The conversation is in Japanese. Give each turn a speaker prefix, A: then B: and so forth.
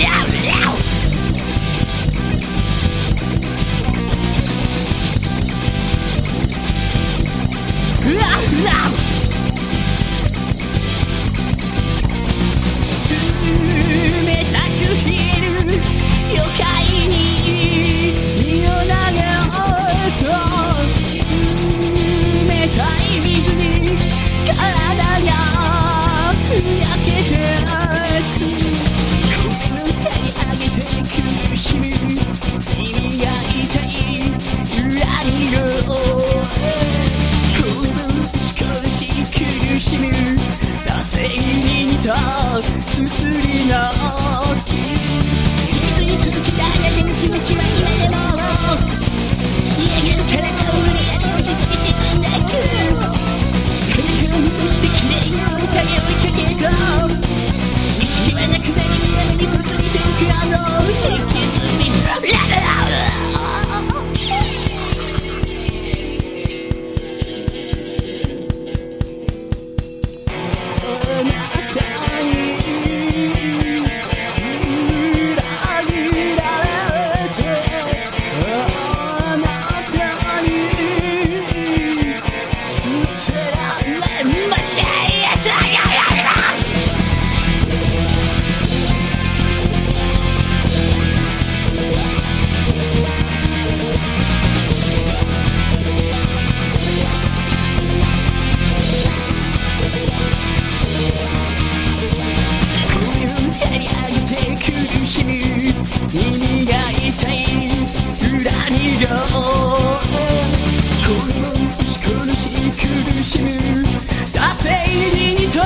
A: Wow! すすり泣き一途に続けたあなたの気持ちは今でも嫌げる体を無理やり押し付け沈んでく金鏡として綺麗な影を追いかけと意識はなくなり闇にぽつりとくあの引きしみ耳が痛い。裏にどこのし苦しい苦しむ。惰性にと